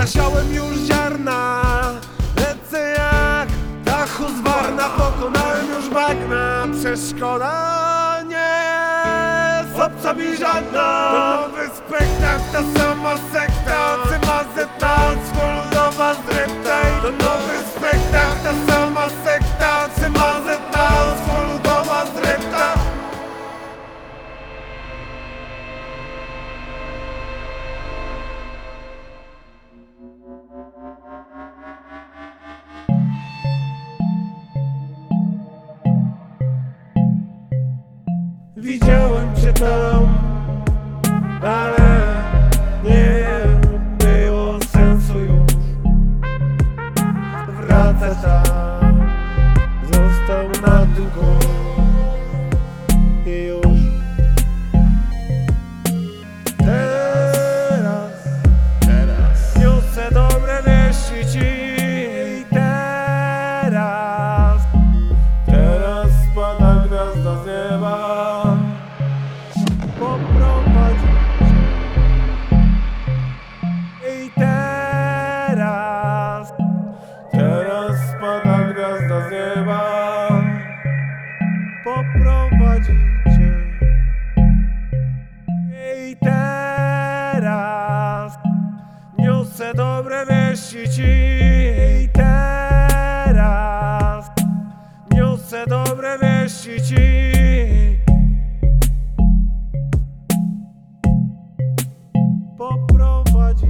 Zasiałem już ziarna Lecę jak dachu z warna Pokonałem już bagna. Przeszkoda nie obca mi żadna. To nowy Widziałem cię tam, ale nie było sensu już Wracać tam, został na długo poprowadzi cię. I teraz niosę dobre wieści ci. I teraz niosę dobre wieści ci. Poprowadzi